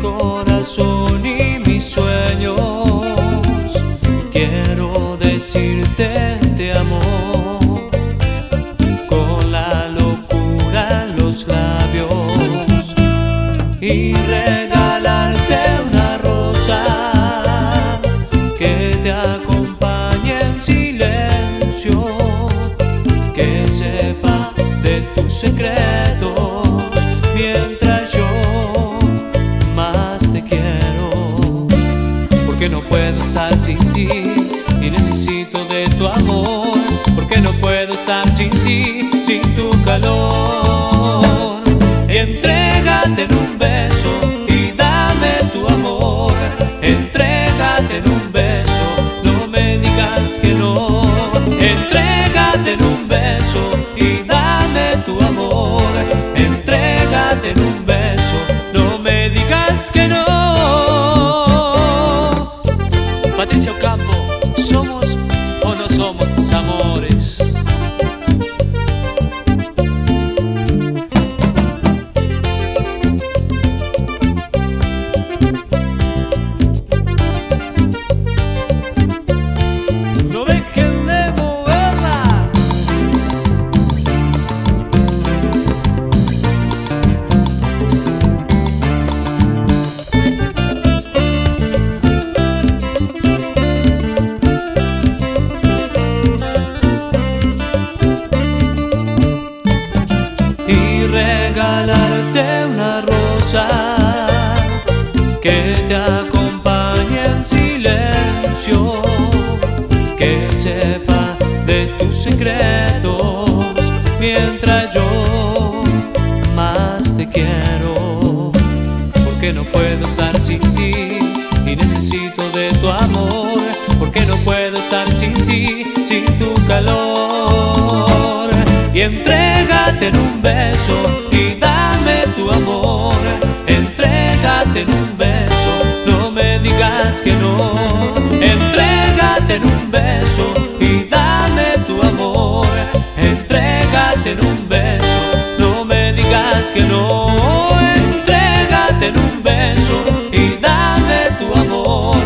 corazón y mis sueños. Quiero decirte te amo. Con la locura en los labios. Y regalarte una rosa. Que te acompañe en silencio, que sepa de tus secretos porque no puedo estar sin ti y necesito de tu amor, porque no puedo estar sin ti, sin tu calor. Entrégate en un beso y dame tu amor, entrégate en un beso, no me digas que no, entrégate en un beso y dame tu amor, que te acompañe en silencio, que sepa de tus secretos mientras yo más te quiero, porque no puedo estar sin ti y necesito de tu amor, porque no puedo estar sin ti, sin tu calor. Y entrégate en un beso Entrégate en un beso y dame tu amor, entrégate en un beso, no me digas que no. Entrégate en un beso y dame tu amor,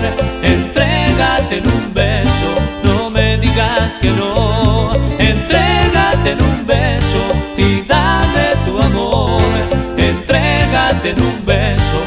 entrégate en un beso, no me digas que no. Entrégate en un beso y dame tu amor, entrégate en un beso,